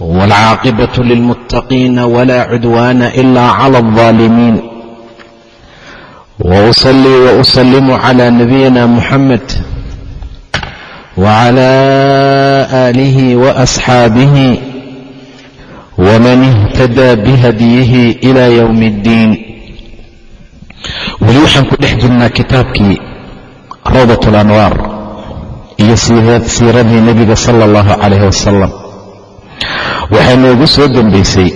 waalcaaqibatu lilmuttaqiina walaa cudwaana ilaa cala aldaalimiin wausalii wausalimu cala nabiyina muxamed wacala aalihi waasxaabihi waman ihtadaa bihadyihi ilaa yowmi iddiin weli waxaan ku dhex jirnaa kitaabkii rawdat lanwaar iyo siradii nebiga sala allahu calayh wasalam waxaa noogu soo dambaysay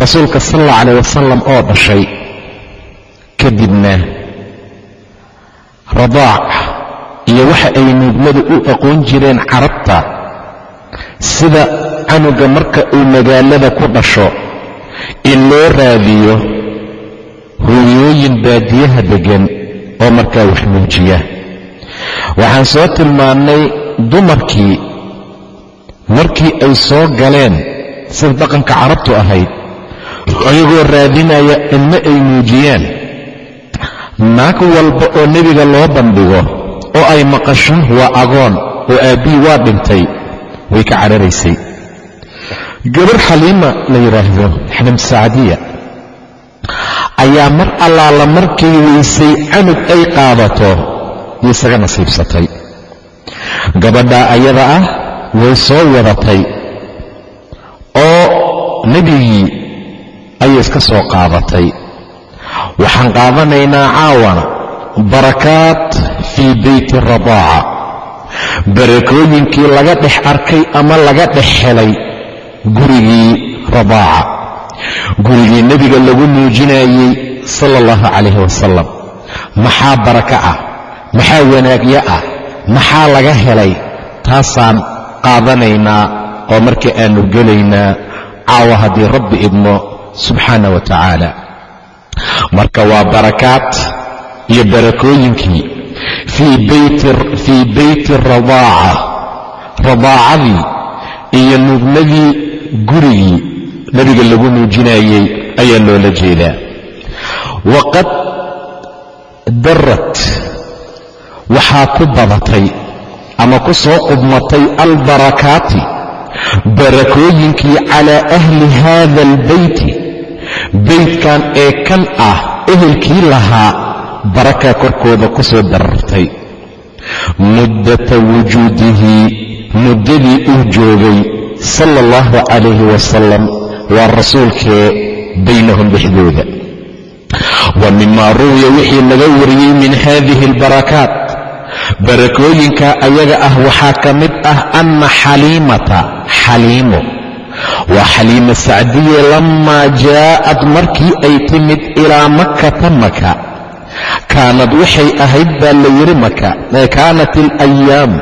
rasuulka sal alla calayh wasalam oo dhashay kadibna radaac iyo waxa ay nuugmadu u aqoon jireen carabta sida canuga marka uu magaalada ku dhasho in loo raadiyo hooyooyin baadiyaha deggan oo markaa wax nuujiya waxaan soo tilmaannay dumarkii markii ay soo galeen sida dhaqanka carabtu ahayd ayagoo raadinaya ilmo ay muujiyaan naag walba oo nebiga loo bandhigo oo ay maqasho waa agoon oo aabbihii waa dhintay way ka cararaysay. Gabar xaliima la yidhaahdo xalim sacdiya ayaa mar allaala markay weysay canug ay qaadato isaga nasiibsatay. Gabadhaa ayada ah way soo wadatay oo nebigii ayay iska soo qaadatay. Waxaan qaadanaynaa caawana barakaat fii beyti radaaca. Barakooyinkii laga dhex arkay ama laga dhex helay gurigii radaaca. Gurigii nebiga lagu nuujinayey sala allahu calayhi wasalam maxaa barako ah? Maxaa wanaagyo ah? Maxaa laga helay? Taasaan qaadanaynaa oo marka aanu gelaynaa caawa haddii rabbi idmo subxaana wa tacaala. Marka waa barakaat iyo barakooyinkii fii beyti radaaca radaacadii iyo nuugmadii gurigii nebiga lagu nuujinayey ayaa loola jeedaa. Waqad darrat waxaa ku badatay ama ku soo qubmatay albarakaati barakooyinkii calaa ahli haada albeyti. Beydkan ee kan ah ehelkii lahaa barakaa korkooda ku soo darartay. Muddata wujuudihi muddadii uu joogay sala allahu calayhi wasalam waa rasuulkee baynahum dhexdooda. Wa mimaa ruwiya wixii laga wariyey min haadihi albarakaat barakooyinka ayaga ah waxaa ka mid ah anna xaliimata xaliimo. Waa xaliima sacdiye lamaa jaa'ad markii ay timid ilaa makkata maka kaanad waxay ahayd baa la yidhi maka kaanat alayaam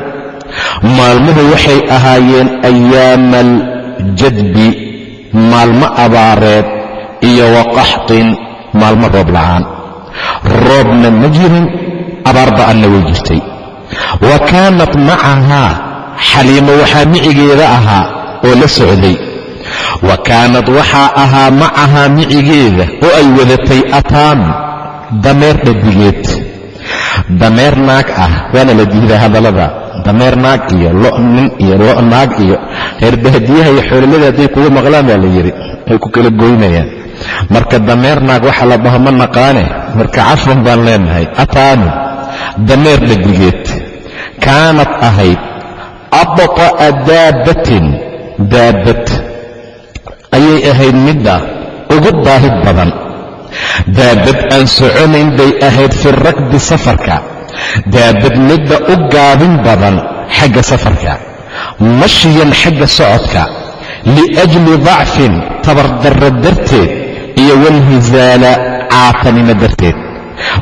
maalmuhu waxay ahaayeen ayaama aljadbi maalmo abaareed iyo waqaxtin maalmo roob la'aan. Roobna ma jirin abaar ba'anna way jirtay. Wa kaanat macahaa xaliimo waxaa micigeeda ahaa oo la socday. Wa kaanad waxaa ahaa macahaa micigeeda oo ay wadatay ataan dameer dhadigeed dameer naag ah waana la diidaa hadallada. Dameer naag iyo lo nin iyo lo naag iyo reer iyo xoololada hadday kugu maqlaan baa la yidhi ay ku kala goynayaan. Marka dameer naag waxa la dhaho ma naqaane marka cafwan baan leenahay ataanu dameer dhadigeed kaanad ahayd abta'a daabbatin daabad ayay ahayd midda ugu daahid badan. Daabad aan soconayn bay ahayd fi rakbi safarka. Daabad midda u gaabin badan xagga safarka. Mashyan xagga socodka. Liajli dacfin tabardarra darteed iyo walhisaala caatanimo darteed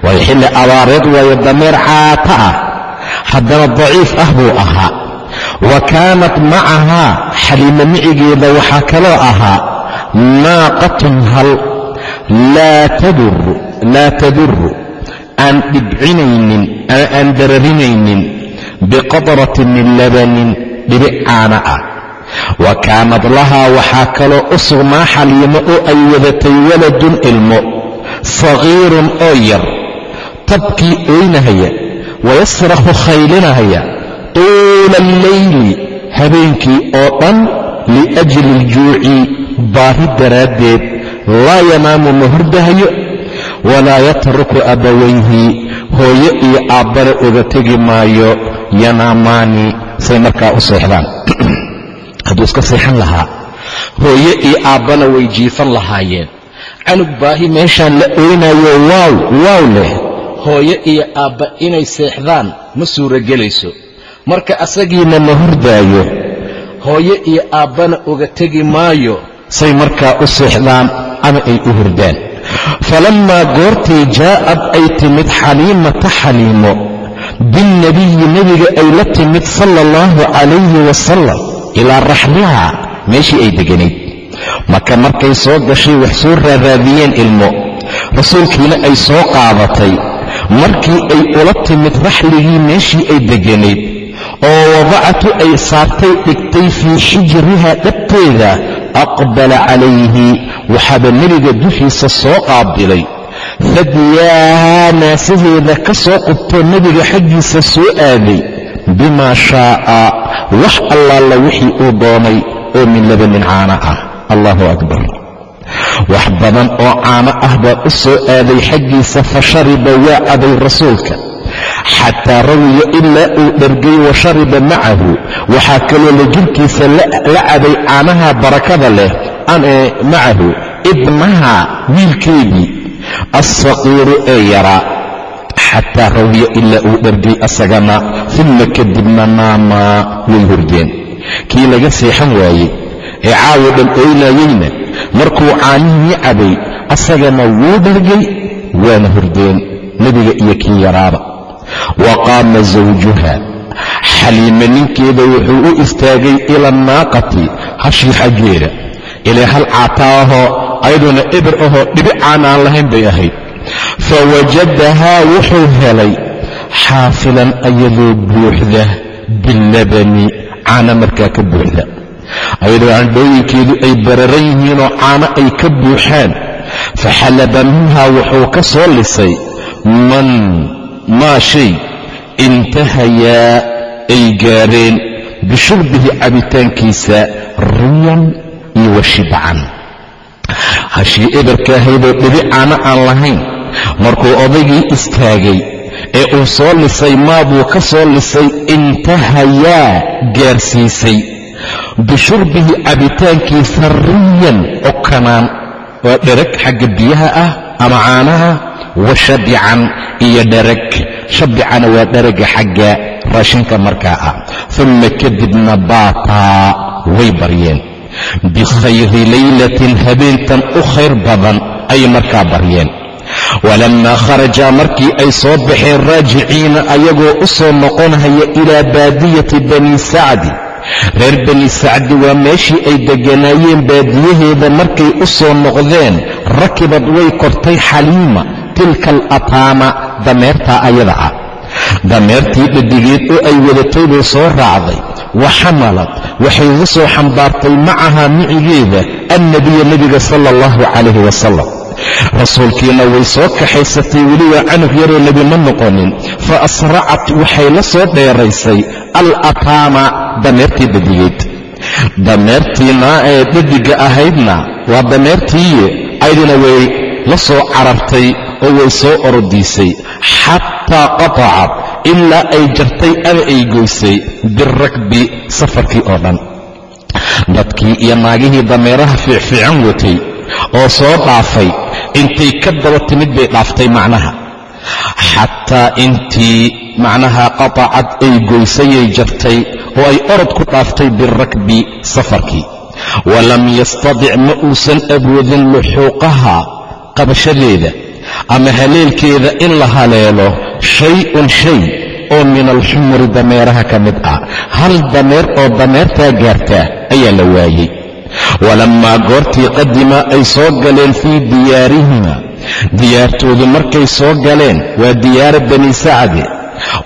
waayo xilli abaareed waayo dameer caata ah haddana daciif ah buu ahaa. Wa kaanat macahaa xaliimo micigeeda waxaa kaloo ahaa naaqatun hal laa taduru aan dhibcinaynin aan dararinaynin biqadratin min labanin dhibic caana ah. Wa kaanad lahaa waxaa kaloo u sugnaa xaliimo oo ay wadatay waladun ilmo sagiirun oo yar. Tabkii oynahaya wayasrakhu khaylinahaya tuula alleyli habeenkii oo dhan liajli iljuuci baahi daraaddeed laa yanaamu ma hurdahayo walaa yatruku abawayhi hooyo iyo aabbana oga tegi maayo yanaamaani say markaa u seexdaan. Hadduu iska seexan lahaa hooyo iyo aabbana way jiifan lahaayeen canug baahi meeshaan la oynayo waaw waaw leh. Hooyo iyo aabba inay seexdaan ma suuragelayso marka asagiina ma hurdaayo hooyo iyo aabbana uga tegi maayo say markaa u seexdaan ama ay u hurdaan. Falammaa goortii jaa'ad ay timid xaliimata xaliimo bilnebiyi nebiga ay la timid sala allahu calayhi wasalam ilaa raxlihaa meeshii ay deganayd maka markay soo gashay wax soo raaraadiyeen ilmo. Rasuulkiina ay soo qaadatay. Markii ay ula timid raxligii meeshii ay deganayd oo wadacatu ay saartay dhigtay fii xijriha dhabteeda aqbala calayhi waxaaba nebiga dushiisa soo qaabilay fadiyaahaa naasaheeda ka soo qubtoo nebiga xaggiisa soo aaday. Bimaa shaa'a wax allaala wixii uu doonay oo min labanin caano ah allahu akbar. Wax badan oo caano ah baa u soo aaday xaggiisa fa shariba waa caday rasuulka. Xataa rawiya ilaa uu dhargay wa shariba macahu. Waxaa kaloo la jirkiisa la caday caanaha barakada leh macahu ibnaha wiilkeedii alsaqiiru ee yaraa xataa rawiya ilaa uu dhargay asagana uma kadibna naamaa way hurdeen kii laga seexan waayey ee caawo dhan ooynayeyna markuu caanihii cabay asagana wuu dhargay waana hurdeen nebiga iyo kii yaraaba wa qaama zawjuha. Xaliime ninkeeda wuxuu u istaagay ila annaaqati hashii xaggeeda ilaa hal caata ahoo ayaduna eber ahoo dhibicaan aan lahayn bay ahayd. Fa wajadahaa wuxuu helay xaafilan ayadoo buuxda bilabani caano markaa ka buuxda ayadoo candhooyinkeedu ay bararan yihiinoo caano ay ka buuxaan fa xalaba minhaa wuxuu ka soo lisay man maa shay intahayaa ay gaareen bishurbihi cabitaankiisa riyan iyo washibcan hashii eberka ahaydoo dhibicaana aan lahayn markuu odaygii istaagay ee uu soo lisay maabuu ka soo lisay intahayaa gaarsiisay bishurbihi cabitaankiisa riyan okanaan waa dherag xagga biyaha ah ama caanaha wa shabican iyo dherag shabicana waa dheraga xagga raashinka markaa ah uma kadibna baataa way baryeen bikhayri laylatin habeentan u khayr badan ayay markaa baryeen walammaa kharajaa markii ay soo baxeen raajiciina ayagoo u soo noqonhaya ilaa baadiyati bani sacdi reer bani sacdi waa meeshii ay degganaayeen baadiyaheeda markay u soo noqdeen. Rakibad way kortay xaliima tilka alataama dameertaa ayada ah. Dameertii dhadigeed oo ay wadatay bay soo raacday. Wa xamalad waxay ugu soo xambaartay macahaa micigeeda annabiya nebiga sala allahu calayhi wasalam rasuulkiina way soo kaxaysatay weliba canug yaroo nebi ma noqonin. Fa asracat waxay la soo dheeraysay al ataama dameertii dhadigeed dameertiina ee dhadiga ahaydna waa dameertiiye aydina way la soo carartay oo way soo orodiisay. Xataa qatacad ilaa ay jartay ama ay goysay birakbi safarkii oo dhan. Dadkii iyo naagihii dameeraha fiicfiican watay oo soo dhaafay intay ka daba timid bay dhaaftay macnaha. Xataa intii macnaha qatacad ay goysayay jartay oo ay orod ku dhaaftay birakbi safarkii. Walam yastadic ma uusan awoodin luxuuqaha qabashadeeda ama haleelkeeda in la haleelo shay-un shay oo min alxumuri dameeraha ka mid ah. Hal dameer oo dameertaa gaartaa ayaa la waayey walammaa goortii qadima ay soo galeen fii diyaarihima. Diyaartoodu markay soo galeen waa diyaara bani sacdi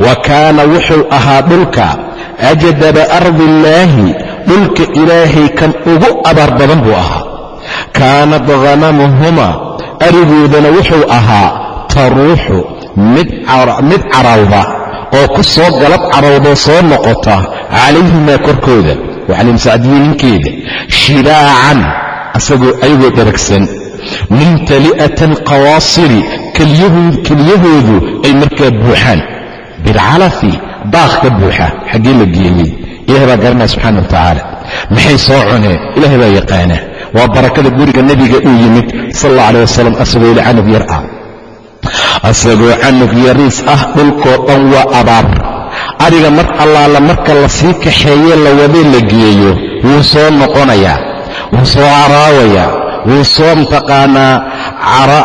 wa kaana wuxuu ahaa dhulka ajdaba ardiillaahi dhulka ilaahay kan ugu abaar badan buu ahaa. Kaanad khanamuhuma arigoodana wuxuu ahaa taruuxu mid carawda oo ku soo galab carawdoo soo noqota calayhimaa korkooda waxalimsacdiye ninkeeda shiraacan ayagoo dharagsan mumtali'atan qawaasiri keliyahoodu ay markaa buuxaan bilcalafi daaq ka buuxa xaggee la geeyey ilahay baa garanaya subxaana wa tacaala maxay soo cuneen ilahay baa yaqaana waa barakada guriga nebiga uu yimid sal alla aleh wasalam asagoo ili canug yar ah asagoo canug yariis ah dhulkoo dhan waa abaar ariga mar allaala marka la sii kaxeeye la wadee la geeyo wuu soo noqonayaa wuu soo caraawayaa wuu soo mtaqaanaa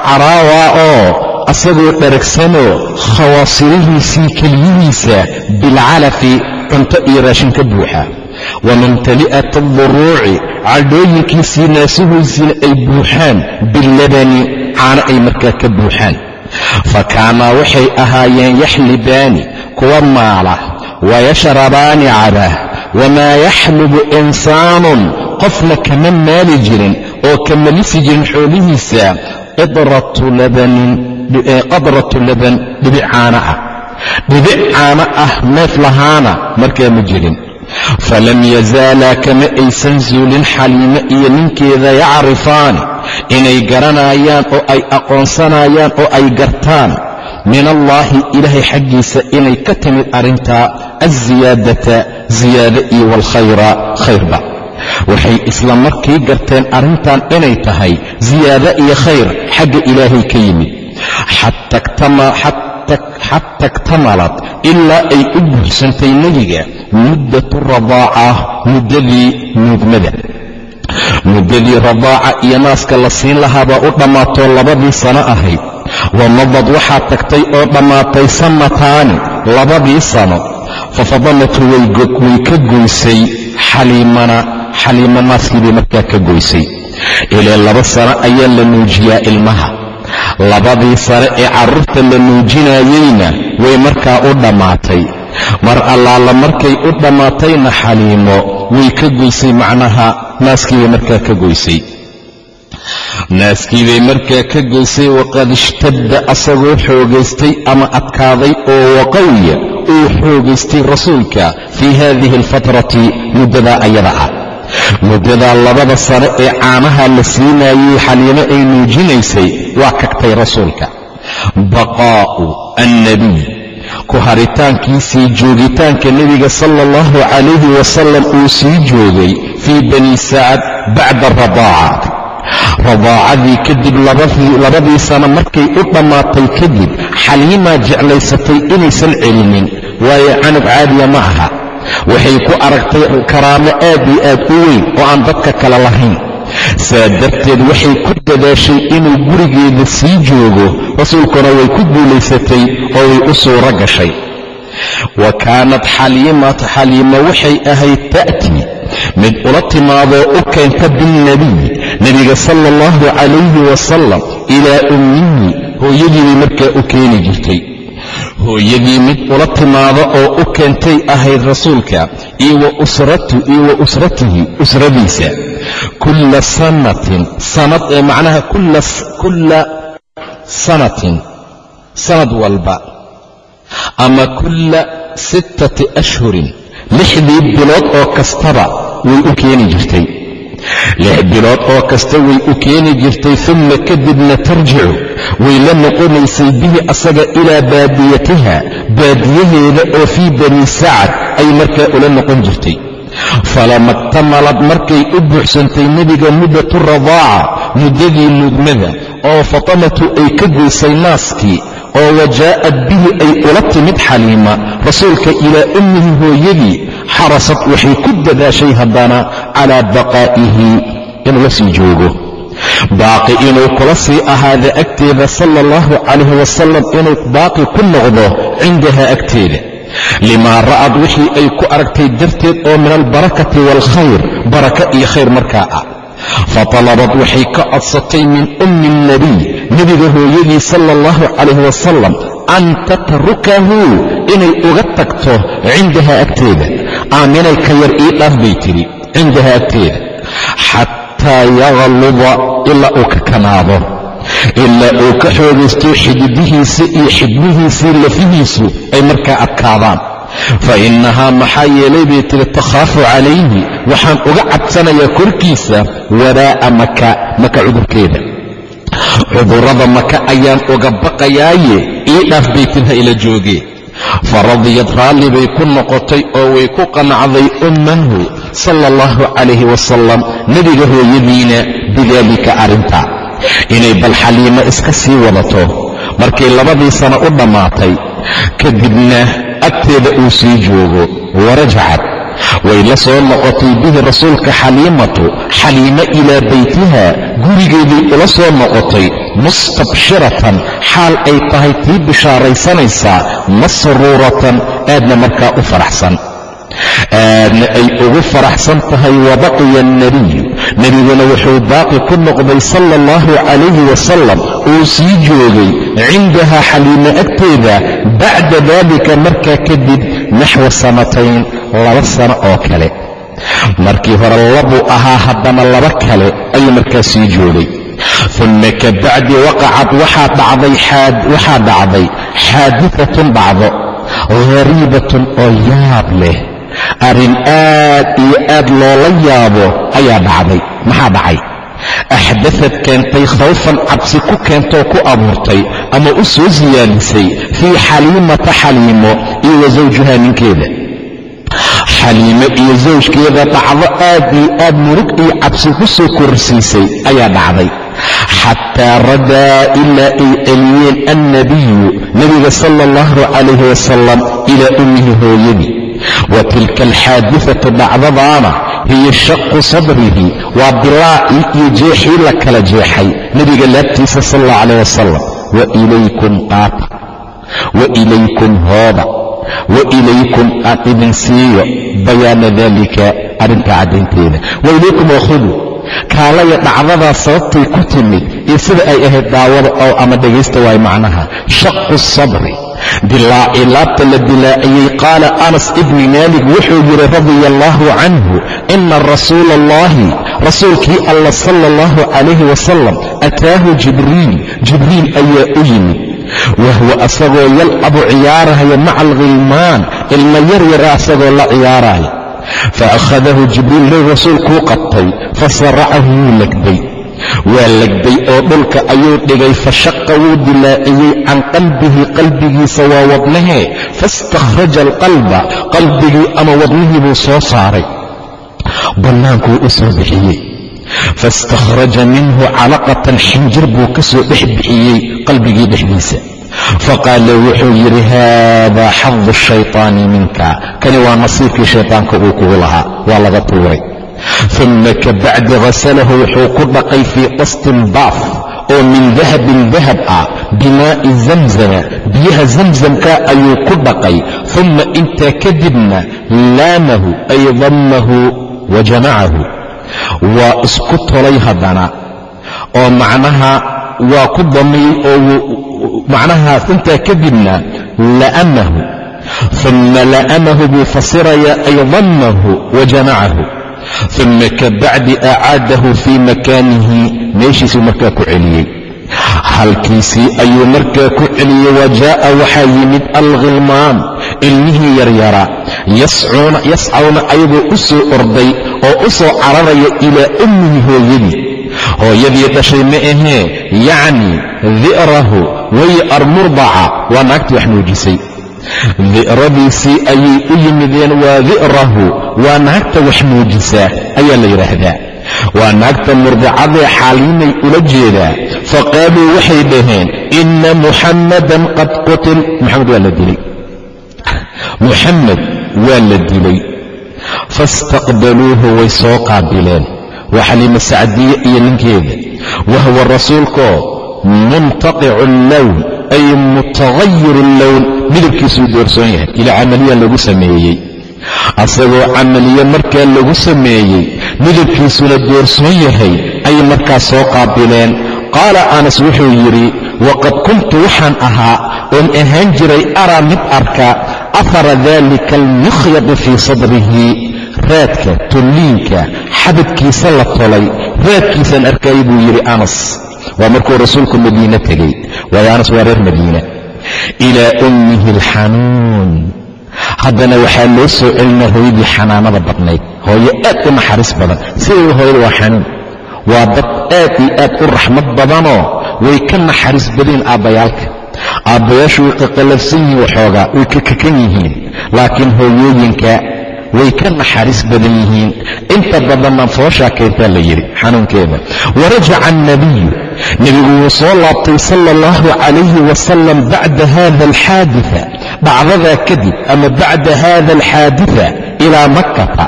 caraawaa oo asagoo dharagsanoo khawaasirihiisii keliyihiisa bilcalafi cunto iyo raashin ka buuxa. Wamamtali'at alduruuci cadhooyinkiisii naasuhoysiina ay buuxaan billabani caano ay markaa ka buuxaan. Fa kaanaa waxay ahaayeen yaxlibaani kuwa maala wayashrabaani cabah wamaa yaxlubu insaanun qofna kama maali jirin oo kama lisi jirin xoolihiisa qadratu laban dhibic caana ah. Dhibic caano ah neef lahaana markaa ma jirin. Falam yazaalaa kama aysan zuulin xaliime iyo ninkeeda yacrifaani inay garanayaan oo ay aqoonsanayaan oo ay gartaan min allaahi ilaahay xaggiisa inay ka timid arrintaa alziyaadata ziyaada iyo waalkhayra khayrba. Waxay isla markii garteen arrintan inay tahay ziyaado iyo khayr xagga ilaahay ka yimid. Xata iktamalad ilaa ay u buuxsantay nebiga muddatu radaaca muddadii nuugmada muddadii radaaca iyo naaska la siin lahaabaa u dhammaatoo labadii sano ahayd wamadad waxaa tagtay oo dhammaatay sanataani labadii sano. Fafadalatu way ka goysay xaliimana xaliimo naaskii bay markaa ka goysay. Ilaa laba sano ayaa la nuujiyaa ilmaha. Labadii sare ee carruurta la nuujinayeyna way markaa u dhammaatay mar allaala markay u dhammaatayna xaliimo way ka goysay macnaha naaskiibay markaa ka goysay naaskiibay markaa ka goysay waqad ishtadda asagoo xoogaystay ama adkaaday oo waqawiya uu xoogaystay rasuulka fii haadihi alfatrati muddadaa ayada ah. Muddadaa labada sano ee caanaha la siinayey xaliimo ay nuujinaysay waa kagtay rasuulka. Baqaa'u annabiy ku haritaankiisii joogitaanka nebiga sala allahu calayhi wasalam uu sii joogay fii bani sacad bacda aradaaca radaacadii kadib labadii sano markay u dhammaatay kadib xaliimaa jeclaysatay inaysan celinin. Waayo canug caadiya ma aha. Waxay ku aragtay karaamo aad iyo aad u weyn oo aan dadka kale lahayn. Saa darteed waxay ku dadaashay inuu gurigeeda sii joogo rasuulkuna way ku guulaysatay oo way u suuro gashay. Wa kaanat xaliimata xaliima waxay ahayd ta'tii mid ula timaadoo u keenta bilnebiy nebiga sala allahu calayhi wasalam ilaa ummihi hooyadiibay markaa u keeni jirtay. Hooyadii mid ula timaado oo u keentay ahayd rasuulka iyo wa usratihi usradiisa. Kulla sanatin sanad ee macnaha kulla sanatin sanad walba. Ama kulla sittati ashhurin lixdii bilood oo kastaba way u keeni jirtay lix bilood oo kasta way u keeni jirtay uma kadibna tarjicu way la noqonaysay bihi asaga ilaa baadiyatiha baadiyaheeda oo fii bani sacad ay markaa ula noqon jirtay falama iktamalad markay u buuxsantay nebiga muddatu radaaca muddadii nuugmada oo fatamatu ay ka goysay naaskii oo wajaa'ad bihi ay ula timid xaliima rasuulka ilaa ummihi hooyadii xarasad waxay ku dadaashay haddana calaa baqaa'ihi inuu la sii joogo. Baaqi inuu kula sii ahaada agteeda sala allahu calayhi wasalam inuu baaqi ku noqdo cindaha agteeda. Limaa ra'ad wixii ay ku aragtay darteed oo min albarakati waalkhayr baraka iyo khayr markaa ah. Fatalabad waxay ka codsatay min ummi alnebiy nebiga hooyadii sala allahu calayh wasalam an tatrukahu inay uga tagto cindahaa agteeda aaminay ka yar ii dhaaf bay tidhi cindahaa agteeda xataa yaqluba ilaa uu ka kanaado ilaa uu ka xoogaysto xididihiisa iyo xidmihiisii lafihiisu ay markaa adkaadaan fa innahaa maxaa yeelay bay tiri takhaafu calayhi waxaan uga cabsanayaa korkiisa waraa'a maka maka cudurkeeda cudurrada maka ayaan uga baqayaaye ii dhaaf bay tiri ha ila joogee faradiyad raalli bay ku noqotay oo way ku qanacday ummahu sala allahu calayhi wasalam nebiga hooyadiina bidaalika arrintaa inay bal xaliimo iska sii wadato. Markay labadii sano u dhammaatay kadibna agteeda uu sii joogo warajacad way la soo noqotay bihi rasuulka xaliimatu xaliimo ilaa baytiha gurigeeday ula soo noqotay mustabshiratan xaal ay tahay tii bishaaraysanaysaa masruuratan aadna markaa u faraxsan. Aadna ay ugu faraxsan tahay wabaqiya alnebiyu nebiguna wuxuu baaqi ku noqday sala allahu calayhi wasalam uu sii joogay cindaha xaliimo agteeda bacda daalika markaa kadib naxwa sanatayn laba sano oo kale. Markii hore labuu ahaa haddana laba kale ayuu markaa sii joogay. Uma ka bacdi waqacad waxaa dhacday xaadiatun dhacdo hariibatun oo yaab leh. Arrin aad iyo aad loola yaabo ayaa dhacday maxaa dhacay? Axdafad keentay khawfan cabsi ku keentoo ku abuurtay ama u soo siyaadisay fii xaliimata xaliimo wa ninkeeda. Xaliimo iyo sawjkeeda dhacdo aad iyo aad murug iyo cabsi ku soo korsiisay ayaa dhacday. Xataa radaa ilaa ay celiyeen annabiyu nebiga sala allahu calayhi wasalam ilaa ummihi hooyadii. Wa tilka alxaadifatu dhacdadaana hiya shaqu sadrihi waa dilaacii iyo jeexii la kala jeexay nebiga laabtiisa sal allah calayh wasalam wa ilaykum qaata wa ilaykum hooda wa ilaykum aan idin siiyo bayaana dalika arrintaa caddaynteeda wa ilaykum wakhuduu kaalaya dhacdadaa sababtay ku timid iyo sida ay ahayd daawada oo ama dhegaysta waay macnaha shaqu sabri dilaacii laabta la dilaaciyey qaala anas ibni maalik wuxuu yidhi radia allaahu canhu ina rasuula allahi rasuulkii alla sala allahu calayhi wasalam ataahu jibriil jibriil ayaa u yimid wahwa asagoo yalcabu ciyaaraya maca alkhilmaan ilma yaryara asagoo la ciyaaraya fa akhadahu jibriil low rasuulkuu qabtay fasaracahu wuu legday waa legday oo dhulka ayuu dhigay fashaqa wuu dilaaciyey can qalbihi qalbigiisa waa wadnahee fastakhraja alqalba qalbigii ama wadnihii buu soo saaray bannaankuu u soo bixiyey fastakhraja minhu calaqatan xinjir buu ka soo dhex bixiyey qalbigii dhexdiisa faqaala wuxuu yidhi haadaa xadu shayطaani minka kani waa nasiibkii shayطaanka uu kugu lahaa waa laga tuuray uma ka bacdi ghasalahu wuxuu ku dhaqay fii qastin baaf oo min dahabin dahab ah bimaa'i zamzama biyaha zamzamka ayuu ku dhaqay uma intaa kadibna laamahu ay dammahu wa jamacahu waa isku tolay haddana. Oo macnaha waa ku damiyey oo macnaha intaa kadibna la'amahu uma la'amahu buu fasirayaa ay dammahu wa jamacahu uma ka bacdi acaadahu fii makaanihi meeshiisuu markaa ku celiyey halkiisii ayuu markaa ku celiyey wa jaa'a waxaa yimid alkhilmaan ilmihii yaryara. Yascawna ayagoo u soo orday oo u soo cararaya ilaa ummihi hooyadii. Hooyadii dhashay ma ahee yacni di'rahu way armurdaca waa naagtii wax nuujisay di'radiisii ayay u yimideen waa di'rahu waa naagta wax nuujisaa ayaa la yidhaahdaa waa naagta murdacadee xaaliimay ula jeedaa. Faqaaluu waxay dhaheen inna muxammadan qad qutil. Moxamed waa la dilay. Muxamed waa la dilay. Faistaqbaluuhu way soo qaabileen. Waa xaliima sacdiye iyo ninkeeda. Wahuwa rasuulkoo muntaqicu allown ay mutagayiru allown midabkiisuu doorsoon yahay. Ilaa camaliya lagu sameeyey asagoo camaliye markaa lagu sameeyey midabkiisuna doorsoon yahay ayay markaa soo qaabileen. Qaala anas wuxuu yidhi waqad kuntu waxaan ahaa oon ahaan jiray araa mid arka afara dalika almukhyadu fii sadrihi. Raadka tolliinka xabadkiisa la tolay. Raadkiisaan arkayay buu yidhi anas. Waa markuu rasuulku madiine tegey. Waayo anas waa reer madiina. Ilaa ummihi alxanuun haddana waxaa loo soo celina hooyadii xanaanada badnayd. Hooyo aad u naxariis badan. Sideeda hooyada waa xanuun. Waa dad aad iyo aad u raxmad badanoo way ka naxariis badeen aabbayaalka. Aabbayaashu way qaqalafsan yihiin waxoogaa way ka kakan yihiin. Laakiin hooyooyinka way ka naxariis badan yihiin. Inta badanna fooshaa keentaa la yidhi xanuunkeeda. Warajaca annabiyu nebigu wuu soo laabtay sala allahu calayhi wasalam bacda hada alxaadita dhacdadaa kadib ama bacda hada alxaadita ilaa makkata.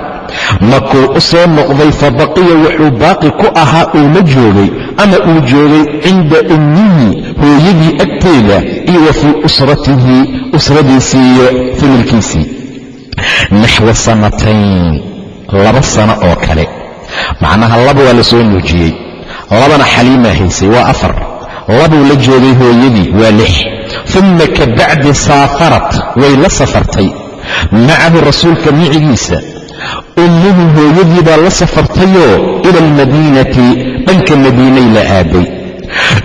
Makuu u soo noqday fa baqiya wuxuu baaqi ku ahaa uuna joogay ama uu joogay cinda ummihi hooyadii agteeda iyo wa fii usratihi usradiisii iyo familkiisii naxwa sanatayn laba sano oo kale. Macnaha laba waa la soo nuujiyey labana xaliimaa haysay waa afar. Labuu la joogay hooyadii waa lix uma ka bacdi saafarat way la safartay macahu rasuulka micigiisa ummuhu hooyadii baa la safartayoo ila almadiinati dhanka madiinay la aaday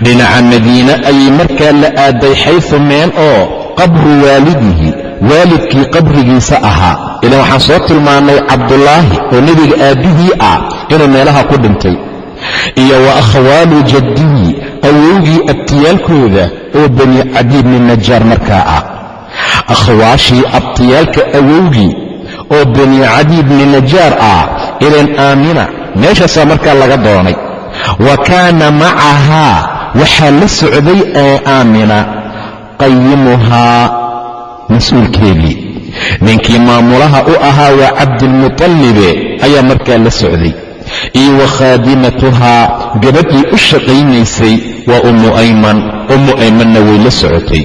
dhinaca madiine ayay markaa la aaday xaysu meel oo qabru waalidihi waalidkii qabrigiisa ahaa ilaan waxaan soo tilmaannay cabdulaahi oo nebiga aabbihii ah inuu meelaha ku dhintay iyo wa akhwaalu jaddihi awowgii abtiyaalkooda oo bani cadiib min najaar markaa ah. Akhwaashii abtiyaalka awowgii oo bani cadiib min najaar ah ilaan aamina meeshaasaa markaa laga doonay. Wa kaana macahaa waxaa la socday ee aamina qayimuhaa mas'uulkeedii. Ninkii maamulaha u ahaa waa cabdilmutallibe ayaa markaa la socday. Iyo wa khaadimatuhaa gabadhii u shaqaynaysay waa ummu ayman. Ummu aymanna way la socotay.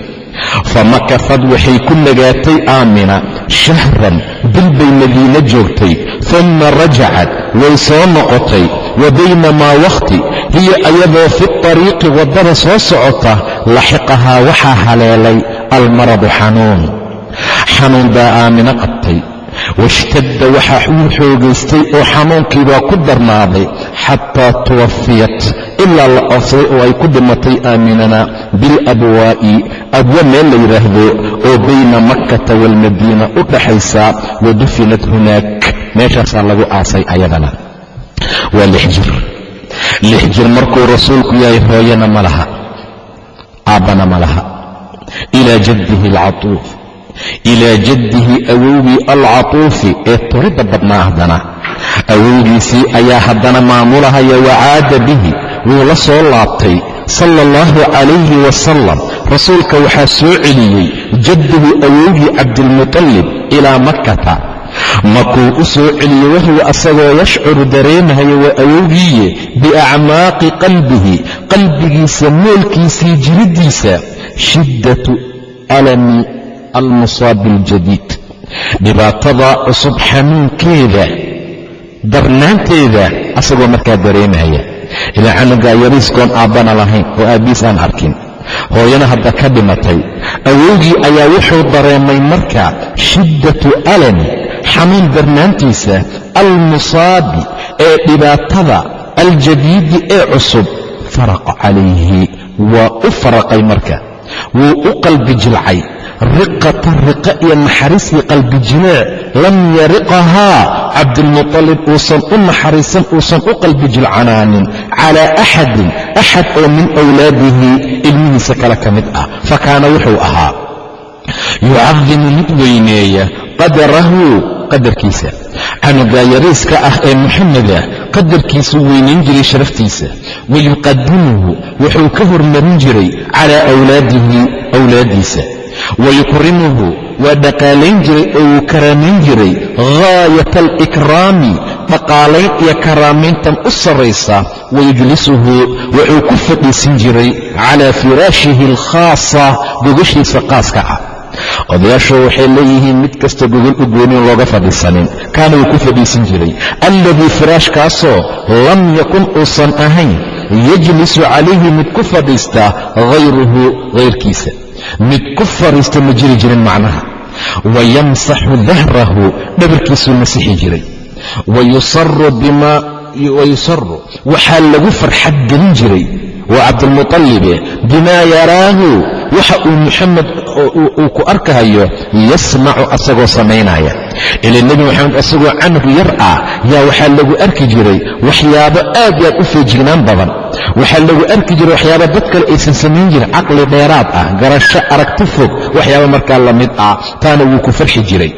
Famakafad waxay ku nagaatay aamina shahran bil bay madiine joogtay. Uma rajacad way soo noqotay. Wa baynamaa wakhti hiya ayadoo fi tariiqi waddada soo socota laxiqahaa waxaa haleelay almaradu xanuun. Xanuun baa aamino qabtay washtadda waxaa uu xoogaystay oo xanuunkiibaa ku darnaaday xataa tuwafiyat ilaa la oofsaday oo ay ku dhimatay aaminana bilabwaa'i abwa meel la yidhaahdo oo bayna makkata waalmadiina u dhaxaysa wa dufinat hunaak meeshaasaa lagu aasay ayadana waa lix jir lix jir markuu rasuulku yahay hooyana ma laha aabbana ma laha ilaa jaddihi alcatuuf ilaa jaddihi awowgii alcatuufi ee turidda badnaa haddana. Awowgiisii ayaa haddana maamulahaya wacaada bihi wuu la soo laabtay sala allahu calayhi wasalam rasuulka waxaa soo celiyey jadduhu awowgii cabdilmutalib ilaa makkata. Makuu u soo celiyey wahuwa asagoo yashcuru dareemahayo waa awowgiiye biacmaaqi qalbihi qalbigiisa moolkiisii jiriddiisa shiddatu alami almusaabi aljadiid. Dhibaatada cusub xanuunkeeda darnaanteeda asagoo markaa dareemaya ilaa canugaa yariiskoon aabbana lahayn oo aabbiis aan arkin. Hooyana hadda ka dhimatay. Awowgii ayaa wuxuu dareemay marka shiddatu alami xanuun darnaantiisa almusaabi ee dhibaatada aljadiidi ee cusub faraqa calayhi. Waa u faraqay marka. Wuu u qalbi jilcay riqatan riqa iyo naxariisii qalbi jileec lam yariqahaa cabdilmutalib uusan u naxariisan uusan u qalbi jilcanaanin calaa axadin axad oo min wlaadihi ilmihiisa kale ka mid ah fa kaana wuxuu ahaa. Yucadimu mid weyneeya qadarahu qadarkiisa. Canugaa yariiska ah ee muxameda qadarkiisuu weynayn jiray sharaftiisa. Wayuqadimuhu wuxuu ka hormarin jiray calaa awlaadihi awlaaddiisa wayukrimuhu waa dhaqaalayn jiray oo wuu karaamayn jiray ghaayata alikraami dhaqaalayn iyo karaamayntan u sarraysa wayujlisuhu wuxuu ku fadhiisin jiray calaa firaashihi alkhaasa gogashiisa qaaska ah odayaashu waxay leeyihiin mid kasta gogol u goonin looga fadhiisanin kaana wuu ku fadhiisan jiray alladii firaashkaasoo lam yakun uusan ahayn yajlisu calayhi mid ku fadhiista hayruhu hayrkiisa mid ku fadhiista ma jiri jirin macnaha. Wayamsaxu dahrahu dhabarkiisuu masixi jiray. Wayusaru waxaa lagu farxad gelin jiray waa cabdulmuطalibe bimaa yaraahu waxa uu muxamed uu ku arkahayo yasmacu asagoo samaynaya. Ila nebi moxamed asagoo canug yar ah yaa waxaa lagu arki jiray waxyaabo aad iyo aad u feejignaan badan. Waxaa lagu arki jiray waxyaabo dad kale aysan samayn jirin caqli dheeraad ah garasho aragti fog waxyaabo markaa la mid ah taana wuu ku farxi jiray.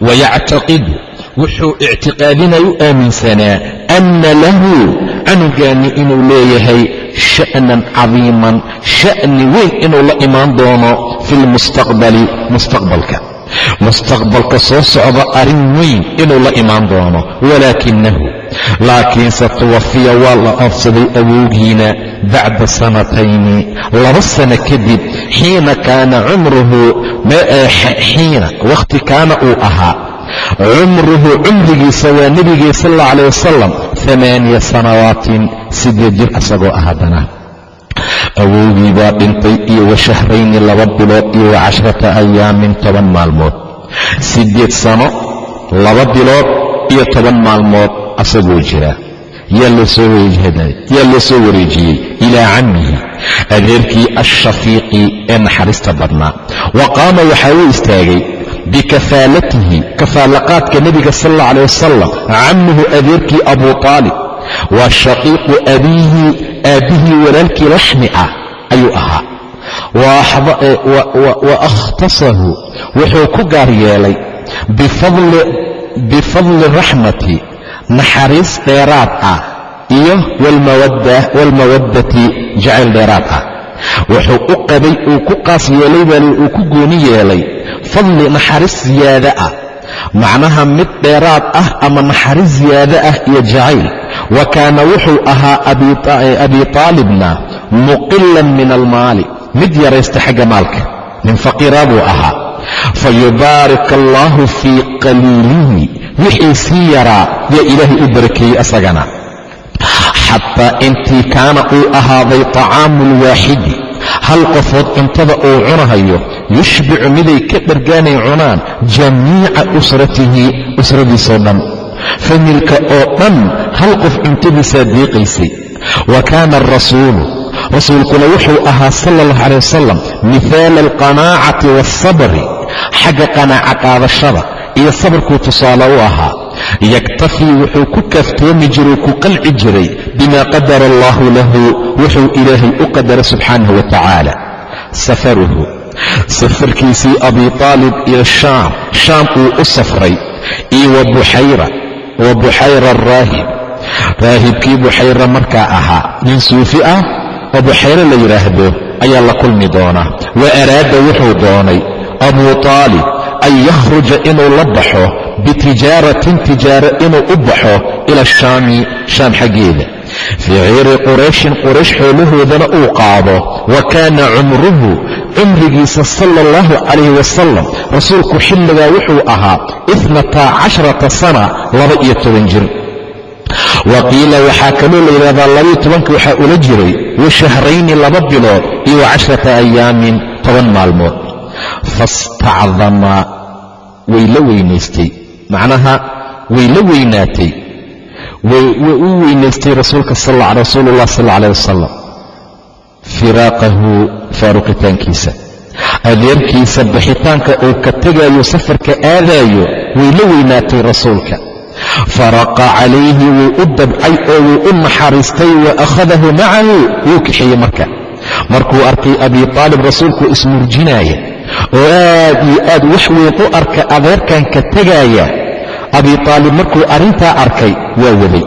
Wayactaqidu wuxuu ictiqaadinay u aaminsanaa anna lahu canugaani inuu leeyahay sha'nan cadiiman sha'ni weyn inuu la imaan doono fi lmustaqbali mustaqbalka. Mustaqbalka soo socda arrin weyn inuu la imaan doono walaakinahu laakiinse tuwafiya waa la oofsaday awowgiina bacda sanatayni. Laba sano kadib xiina kaana cumruhu xiina wakhti kaana uu ahaa cumruhu cumrigiisa waa nebigii sal alla calah wasalam amaaniya sanawaatin siddeed jir asagoo ah haddana. Awowgii baa dhintay iyo wa shahrayni laba bilood iyo wa ayaamin toban maalmood. Siddeed sano laba bilood iyo toban maalmood asagoo jira. Yaa loo soo wareejiyey ilaa cammihi adeerkii ashafiiqi ee naxariista badnaa. Wa qaama waxaa uu istaagay bikafaalatihi kafaalaqaadka nebiga sal alla aleh wasalam cammuhu adeerkii abu aalib waa shaqiiqu abiihi aabbihii walaalkii laxmi ah ayuu ahaa wa akhtasahu wuxuu ku gaar yeelay bifadli raxmati naxariis dheeraad ah iyo waalmawaddati jacayl dheeraad ah wuxuu u qabay uu ku qaas yeelay bal uu ku gooni yeelay. Fadli naxariis ziyaada ah. Macnaha mid dheeraad ah ama naxariis ziyaada ah iyo jacayl wa kaana wuxuu ahaa abi taalibna muqilan min almaali. Mid yaraysta xagga maalka. Nin faqiiraa buu ahaa. Fayubaarik allaahu fii qaliilihi. Wixii sii yaraa yaa ilaahay u barakeeyey asagana xataa intii kaana uu ahaaday طacaamu lwaaxidi hal qofood cuntada uu cunahayo yushbicu miday ka dhargaanay cunaan jamiica usratihi usradiisoo dhan. Familka oo dhan hal qof cuntadiisaa deeqaysay wa kaana arasuulu rasuulkuna wuxuu ahaa sala allah calay wasalam mihaala alqanaacati waasabri xagga qanaaca qaadashada iyo sabarkuu tusaale u ahaa yaktafii wuxuu ku kaaftoomi jiray ku qalci jiray bima qadara allahu lahu wuxuu ilaahay u qadara subxaanahu wa tacaala safaruhu safarkiisii abi taalib iyo shaam shaam uu u safray iyo wa buxayra wa buxayra araahib raahibkii buxayra markaa ahaa nin suufi ah oo buxayre la yidhaahdo ayaa la kulmi doonaa wa araada wuxuu doonay abuu taalib an yakhruja inuu la baxo bitijaaratin tijaaro inuu u baxo ila ashaami shaam xaggeeda fii ciiri qurayshin quraysh xoolahoodana uu qaado wa kaana cumruhu cumrigiisa sala allahu calayhi wasalam rasuulku xilligaa wuxuu ahaa itnataa casharata sana laba-iyo toban jir wa qiila waxaa kaloo la yidhahdaa labaiyo tobanka waxaa ula jiray wa shahrayni laba bilood iyo wa cashrata ayaamin toban maalmood fastacdama way la weynaystay macnaha way la weynaatay. U weynaystay rasuulka rasuulu ullah sal aleh wasalam firaaqahu faaruqitaankiisa adeerkiisa bixitaanka uu ka tegayo safarka aadaayo way la weynaatay rasuulka. Faraqa calayhi wuu u dabcay oo wuu u naxariistay wa akhadahu macahu wuu kaxeeyey marka. Markuu arkay abi taalib rasuulku ismurjinaaya oo aad iyo aad wax weyn u arka adeerkan ka tegaaya abi taalib markuu arrintaa arkay waa waday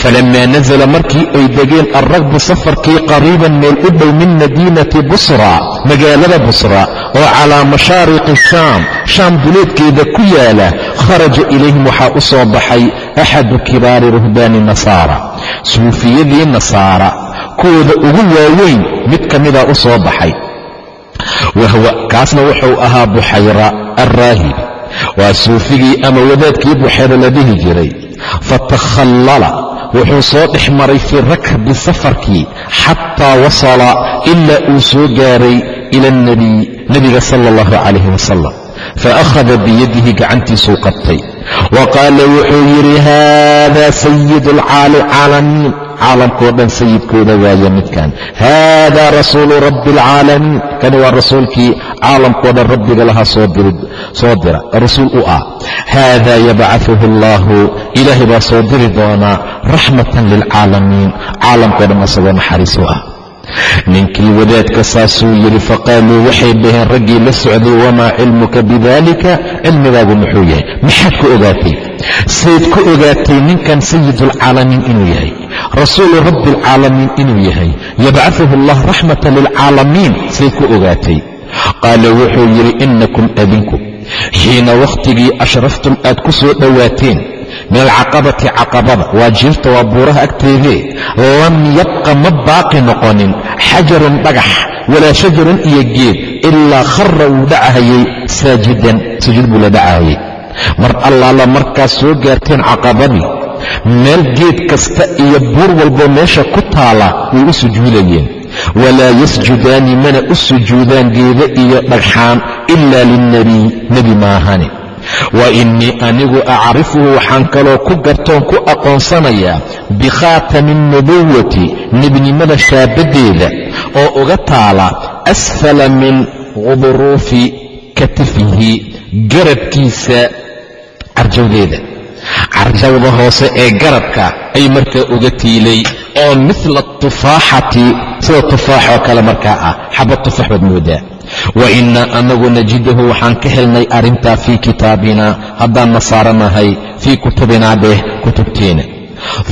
falamaa nasala markii ay degeen alragbu safarkii qariiban meel u dhow min madiinati busra magaalada busra oo calaa mashaariqi shaam shaam duleedkeeda ku yaalla kharaja ilayhim waxaa u soo baxay axadu kibaari ruhbaani nasaara suufiyadii nasaara. Kuwooda ugu waaweyn mid ka mida u soo baxay wahwa kaasna wuxuu ahaa buxayra alraahib waa suufigii ama wadaadkii buxayra la dhihi jiray fatakhallala wuxuu soo dhex maray fii rakbi safarkii xataa wasala ilaa uu soo gaaray ila alnebiy nebiga sala allahu calayhi wasalam faakhada biyadihi gacantiisuu qabtay wa qaala wuxuu yidhi haada sayid alcaalamiin caalamkao dhan sayidkooda waaya midkan haada rasuulu rabbi alcaalamiin. Kani waa rasuulkii caalamkao dhan rabbiga lahaa soo dira. Rasuul u ah. Haada yabcaثuhu allahu ilaahay baa soo diri doonaa raxmatan lilcaalamiin caalamkao dhan asagoo naxariis u ah. Ninkii wadaadka saasuu yidhi faqaaluu waxay dhaheen raggii la socday wamaa cilmuka bidalika cilmigaagu muxuu yahay. Maxaad ku ogaatay? Sayd ku ogaatay ninkan sayidulcaalamiin inuu yahay rasuulu rabbi alcaalamiin inuu yahay yabcaثuhu allah raxmata lilcaalamiin sayd ku ogaatay. Qaala wuxuu yidhi inakum adinku xiina wakhtigii ashraftum aad ku soo dhowaateen min alcaqabati caqabada waa jiirta waa buuraha agteedee lam yabqa ma baaqi noqonin xajarun dhagax walaa shajarun iyo geed ilaa khara wuu dhacahayey saajidan sujuud buu la dhacahayey mar allaala markaad soo gaarteen caqabadii meel geed kasta iyo buur walbo meesha ku taala way u sujuudayeen. Walaa yasjudaani mana u sujuudaan geeda iyo dhagxaan ilaa lilnebiy nebi maahane wa innii anigu acrifuhu waxaan kaloo ku gartoon ku aqoonsanayaa bikhaatami alnubuwati nebinimada shaabaddeeda oo uga taala asfala min quduruufi katifihi garabkiisa carjawdeeda carjawda hoose ee garabka ay markaa uga tiilay oo mila tufaaxati sida tufaaxoo kale markaa ah xabad tufaax baad moodaa. Wa innaa anagu najidahu waxaan ka helnay arrintaa fii kitaabina haddaan nasaaranahay fii kutubinaa dheh kutubteena.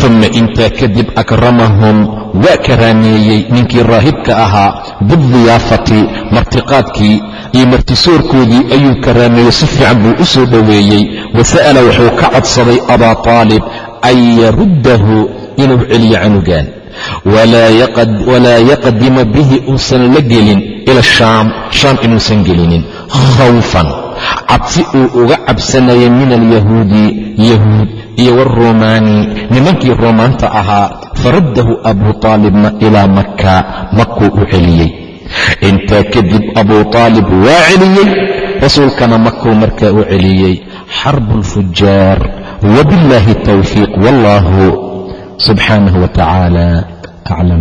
Uma intaa kadib akramahum waa karaameeyey ninkii raahibka ahaa bidiyaafati martiqaadkii iyo martisoorkoodii ayuu karaameeyey si fiican buu u soo dhoweeyey. Wasa'ala wuxuu ka codsaday abaa taalib an yaruddahu inuu celiyo canugaan. Walaa yaqdima bihi uusan la gelin ila shaam shaam inuusan gelinin. Khawfan cabsi uu uga cabsanayay min alyahuudi yahuud iyo waruumaani nimankii ruumaanta ahaa faraddahu abuu taalibna ilaa makka makuu u celiyey. Intaa kadib abuu taalib waa celiyey rasuulkana makuu markaa u celiyey. Xarbu alfujaar wabillaahi tawfiiq wallahu subxaanahu wa tacaala aclam